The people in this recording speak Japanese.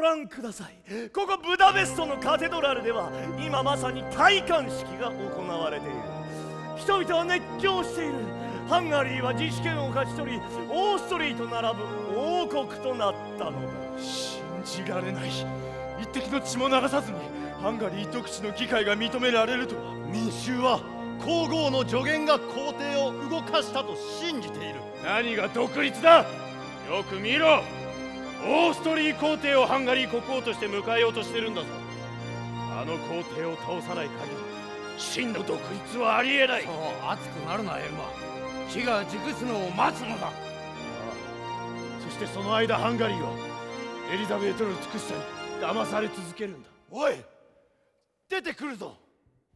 覧ください。ここブダペストのカテドラルでは今まさに戴冠式が行われている。人々は熱狂している。ハンガリーは自主権を勝ち取りオーストリーと並ぶ王国となったのだ。信じられない。一滴の血も流さずにハンガリー独自の議会が認められるとは。民衆は皇后の助言が皇帝を動かしたと信じている。何が独立だ？よく見ろオーストリー皇帝をハンガリー国王として迎えようとしてるんだぞ。あの皇帝を倒さない限り真の独立はありえない。そう熱くなるなエルマ。火が熟すのを待つのだ。そしてその間ハンガリーはエリザベートの美しさに騙され続けるんだ。おい出てくるぞ